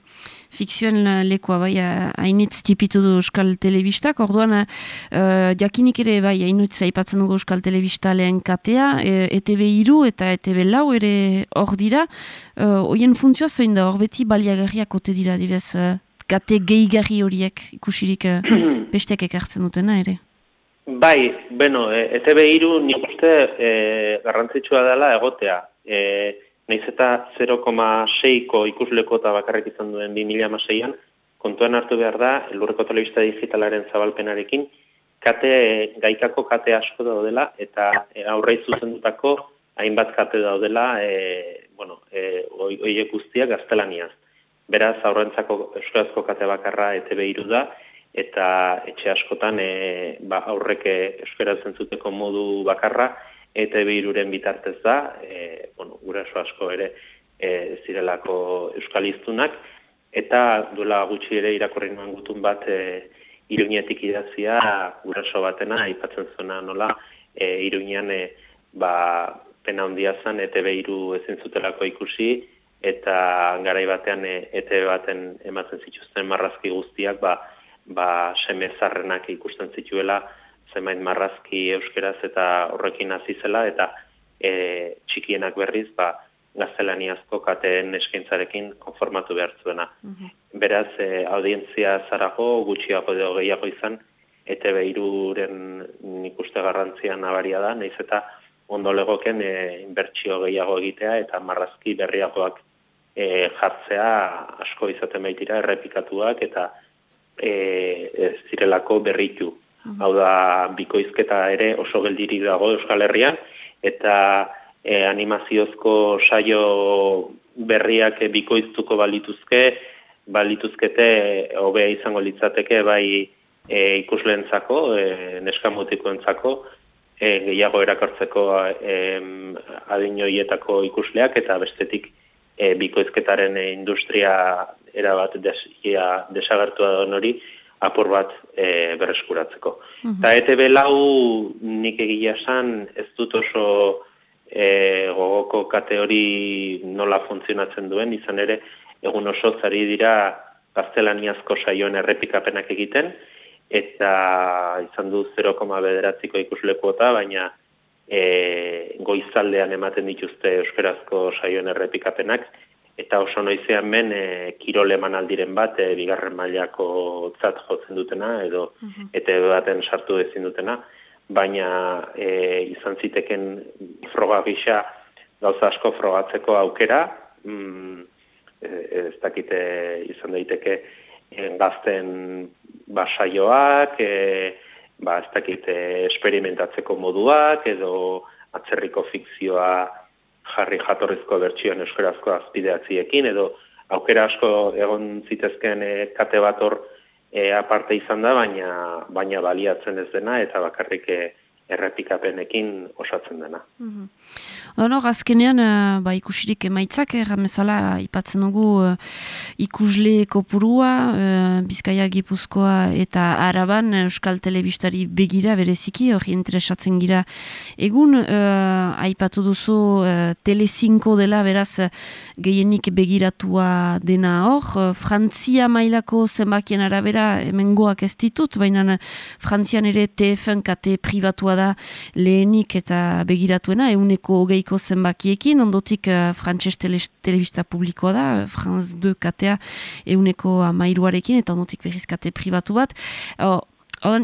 Fikzioen lekoa bai, hainitz tipitu du Euskal Telebistak, orduan uh, jakinik ere bai, hainitz aipatzen dugu Euskal Telebista lehen katea, e, ETB iru eta ETB lau ere hor dira, uh, oien funtzioa zoin da, hor beti baliagarriak ote dira, direz, uh, kate gehigarri horiek ikusirik uh, besteak ekartzen dutena ere? Bai, bueno, ETB iru nik uste e, garrantzitsua dela egotea. E, Naiz eta 0,6ko ikusleko eta bakarrik izan duen 2006an, kontuan hartu behar da, elurreko telebista digitalaren zabalpenarekin, kate, gaikako kate asko daudela, eta e, aurreiz zuzendutako hainbat kate daudela, e, bueno, e, oie guztiak gaztelaniaz. Beraz, aurrentzako euskarazko kate bakarra ETB iru da, eta etxe askotan e, ba, aurreke euskaraz zentzuteko modu bakarra, eta biruren bitartez da, e, bueno, guraso asko ere e, zirelako euskaliztunak, eta duela gutxi ere irakorri nuen gutun bat e, iruñetik idazia guraso batena, aipatzen zuena nola, e, iruñan e, ba, pena handia zen ETB iru ezin zutelako ikusi eta garai batean e, ETB baten ematen zituzten marrazki guztiak ba, ba seme zarrenak ikusten zituela zenbait marrazki euskeraz eta horrekin hasi zela eta e, txikienak berriz ba, gaztelaniazko kateen eskaintzarekin konformatu behar zuena. Beraz, e, audientzia zarago gutxiago edo gehiago izan, ETB iruren ikuste garrantzia nabaria da, nahiz eta ondo legoken e, inbertsio gehiago egitea eta marrazki berriagoak e, jartzea asko izaten baitira errepikatuak eta e, ez zirelako berritu. Hau da, bikoizketa ere oso geldirik dago Euskal Herrian, eta e, animaziozko saio berriak bikoiztuko balituzke, balituzkete hobea izango litzateke bai e, ikusleentzako, e, neskamutikoentzako, e, gehiago erakartzeko e, adinoietako ikusleak eta bestetik e, bikoizketaren industria erabat desia, desagertua da hori apur bat e, berreskuratzeko. Mm -hmm. ETB lau nik egia esan ez dut oso e, gogoko kateori nola funtzionatzen duen, izan ere egun oso zari dira gaztelaniazko saioen errepikapenak egiten, eta izan du 0, bederatziko ikuslekuota, baina e, goizaldean ematen dituzte euskarazko saioen errepikapenak, eta oso noizean men e, kirole aldiren bat, e, bigarren mailako tzat jotzen dutena, edo uh eta baten sartu ezin dutena, baina e, izan ziteken froga gisa gauza asko frogatzeko aukera, mm, ez dakite izan daiteke gazten basaioak, e, ba, ez dakit, e, esperimentatzeko moduak, edo atzerriko fikzioa jarri jatorrizko bertsioan euskarazko azpideatziekin, edo aukera asko egon zitezken e, kate bat hor e, aparte izan da, baina, baina baliatzen ez dena, eta bakarrik e, errepikapenekin osatzen dena. Mm -hmm. Ono, azkenean, uh, ba, ikusirik emaitzak, erramezala ipatzen dugu uh, ikusle kopurua, Bizkaia Gipuzkoa eta Araban Euskal Telebistari begira bereziki, hori interesatzen gira. Egun, uh, aipatu duzu uh, Telecinco dela, beraz, gehienik begiratua dena hor, Frantzia mailako zenbakien arabera emengoak ez ditut, baina Frantzian ere TFN kate privatua da lehenik eta begiratuena, euneko geiko zenbakiekin, ondotik uh, frantxez telebista publikoa da, Franz 2 katea euneko amairuarekin, eta ondotik berriz kate privatu bat. Uh,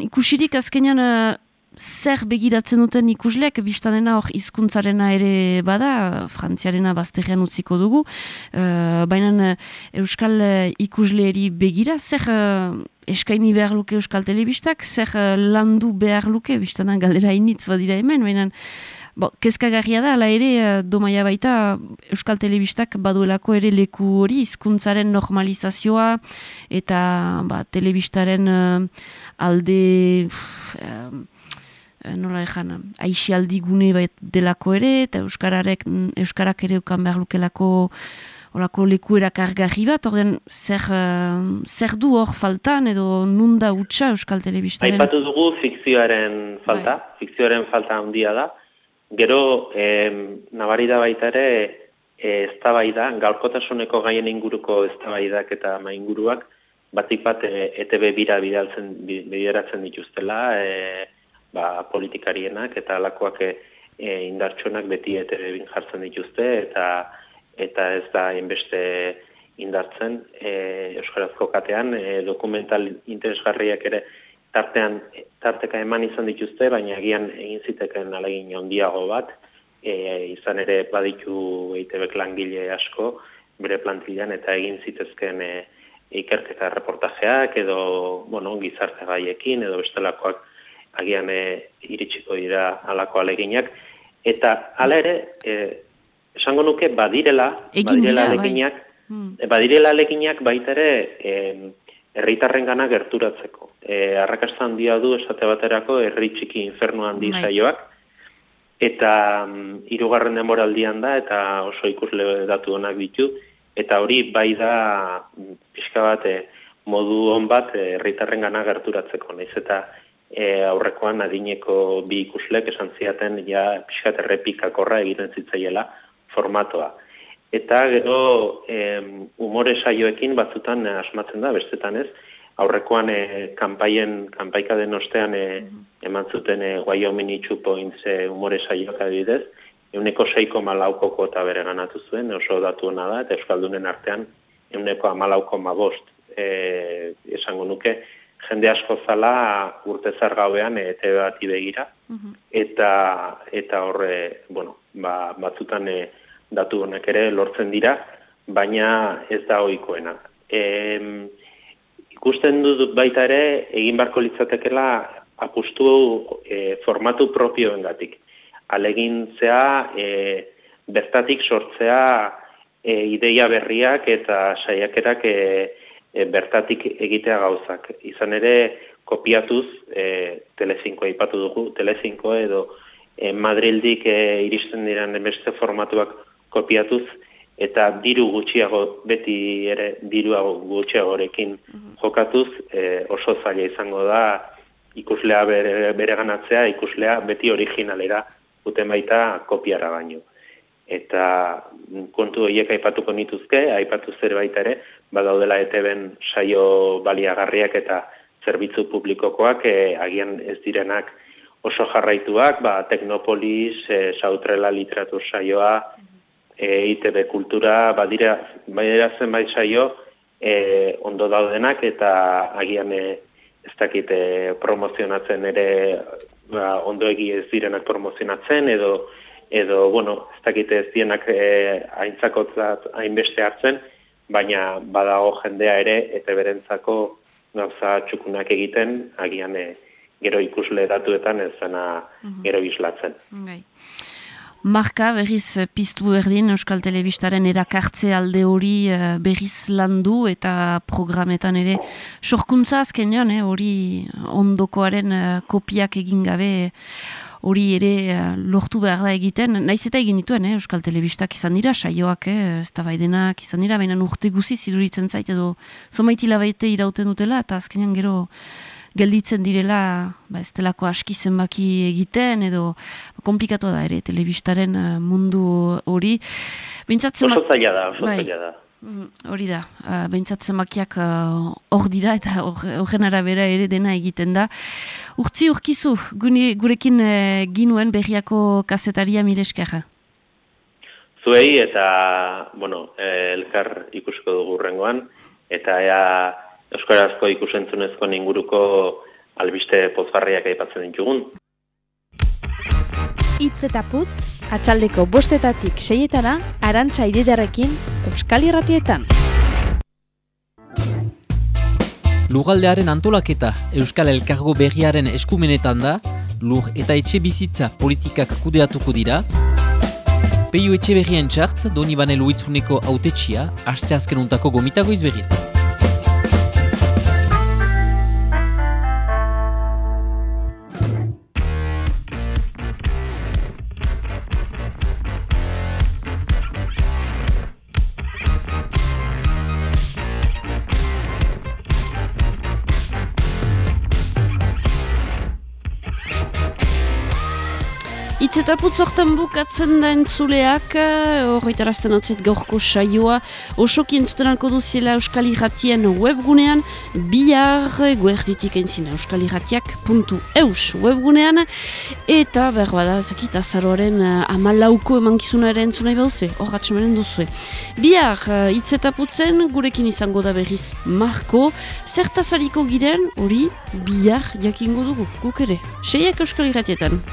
ikusirik azkenean uh, zer begiratzen duten ikusleak, biztanena hor hizkuntzarena ere bada, frantziarena bazterrean utziko dugu, uh, baina Euskal ikusleeri begira, zer eskaini behar luke Euskal Telebistak, zer uh, landu behar luke, biztana galdera initz badira hemen, baina bo, kezkagarria da, ala ere, uh, domaia baita Euskal Telebistak baduelako ere leku hori, hizkuntzaren normalizazioa, eta ba, telebistaren uh, alde... Uh, nola ezan, aixialdi gune bat delako ere, eta Euskararek, Euskarak ere ukan behar lukelako olako leku erakargarri bat, orden zer, uh, zer du hor faltan edo nunda utxa Euskal Telebistaren? Aipatu dugu fikzioaren falta, bai. fikzioaren falta handia da. Gero, eh, nabari da baita ere, eh, ez da bai da, gaurkotasuneko gaien inguroko ez da bai eta ma inguruak, batik bat e, ETB bira bidaltzen, bideratzen dituztela, e, ba, politikarienak eta alakoak e, indartxonak beti ETB bin jartzen dituzte, eta eta ez da inbeste indartzen e, Euskarazko katean, e, dokumental interesgarriak ere tartean tarteka eman izan dituzte, baina egian egin ziteken alegin handiago bat, e, izan ere baditu eitebek langile asko, bere plantilan eta egin zitezken e, ikerketa reportajeak edo bueno, gizarte gaiekin edo bestelakoak agian e, iritsiko dira alako aleginak. Eta hala ere, e, esango nuke badirela, badirela bai. aleginak, hmm. badirela aleginak baita ere herritarren gana gerturatzeko. E, arrakasta handia du esate baterako herri txiki infernu handi bai. zaioak, eta um, irugarren demoraldian da, eta oso ikusle datu honak ditu, eta hori bai da pixka bat modu hon bat herritarren gana gerturatzeko. Naiz eta e, aurrekoan adineko bi ikuslek esan ziaten ja pixkat errepikakorra egiten zitzaiela formatoa. Eta gero e, umore saioekin batzutan asmatzen da, bestetan ez, aurrekoan e, kanpaien, kanpaika den ostean e, eman zuten e, Wyoming Itxu Points e, umore saioak adibidez, euneko seiko malaukoko eta bere ganatu zuen, oso datu hona da, eta Euskaldunen artean euneko amalauko mabost. E, esango nuke, jende asko zala urte zargauean e, ete bat begira, eta, eta horre, bueno, ba, batzutan e, datu honek ere lortzen dira, baina ez da ohikoena. E, ikusten dut baita ere, egin barko litzatekela apustu e, formatu propioengatik. Alegintzea e, bertatik sortzea e, ideia berriak eta saiakerak e, e, bertatik egitea gauzak. Izan ere, kopiatuz, e, Telecinco aipatu dugu, Telecinco edo e, Madrildik e, iristen diren beste formatuak kopiatuz, eta diru gutxiago, beti ere diru gutxiagorekin jokatuz, e, oso zaila izango da ikuslea bere, bere ganatzea, ikuslea beti originalera uten baita kopiara baino. Eta kontu horiek aipatuko nituzke, aipatu zer baita ere, badaudela eteben saio baliagarriak eta zerbitzu publikokoak e, agian ez direnak oso jarraituak, ba, Teknopolis, e, Sautrela literatur saioa, e, ITB kultura, badira, badira zenbait saio e, ondo daudenak eta agian e, ez dakit e, promozionatzen ere ba, ondo egi ez direnak promozionatzen edo edo bueno, ez dakite ez dienak e, aintzakotzat hainbeste hartzen, baina badago jendea ere eta berentzako gauza txukunak egiten agian e, gero ikusle datuetan ez zena mhm. gero islatzen. Okay. Marka berriz eh, piztu berdin Euskal Telebistaren erakartze alde hori eh, berriz landu eta programetan ere sorkuntza azkenean eh, hori ondokoaren kopiak egin gabe hori ere lortu behar da egiten. Naiz eta egin dituen Euskal Telebistak izan dira, saioak, eh, ez da baidenak izan dira, baina urte guzi ziduritzen zait edo zomaitila baite irauten dutela eta azkenean gero gelditzen direla ba, ez delako aski zenbaki egiten edo komplikatu da ere telebistaren uh, mundu hori. Bintzatzen oso zaila da, oso bai. da. Mm, hori da, uh, beintzatzen makiak uh, hor dira eta horren arabera ere dena egiten da. Urtzi urkizu, gune, gurekin uh, ginuen berriako kasetaria mileskerra? Zuei eta, bueno, elkar ikusko dugu rengoan, eta ea Euskarazko ikusentzunezko inguruko albiste pozgarriak aipatzen ditugun. Itz eta putz, atxaldeko bostetatik seietana, arantxa ididarekin, Euskal Irratietan. Lugaldearen antolaketa Euskal Elkargo berriaren eskumenetan da, lur eta etxe bizitza politikak kudeatuko dira, Peio etxe berrien txart, doni bane luitzuneko autetxia, aste azken untako gomitago izberrit. Eta putzortan bukatzen da entzuleak, eh, horretarazten hau gaurko saioa, osoki entzuten alko duziela Euskal Iratien webgunean, bihar guerditik entzin euskaliratiak.eus webgunean, eta behar bada, zakit, azaroaren uh, amalauko emankizuna ere entzunai bauze, horratxamaren duzue. Bihar, uh, itz eta putzen, gurekin izango da berriz Marko, zertazariko giren, hori, bihar jakingo dugu, guk ere. Seiak Euskal Iratietan.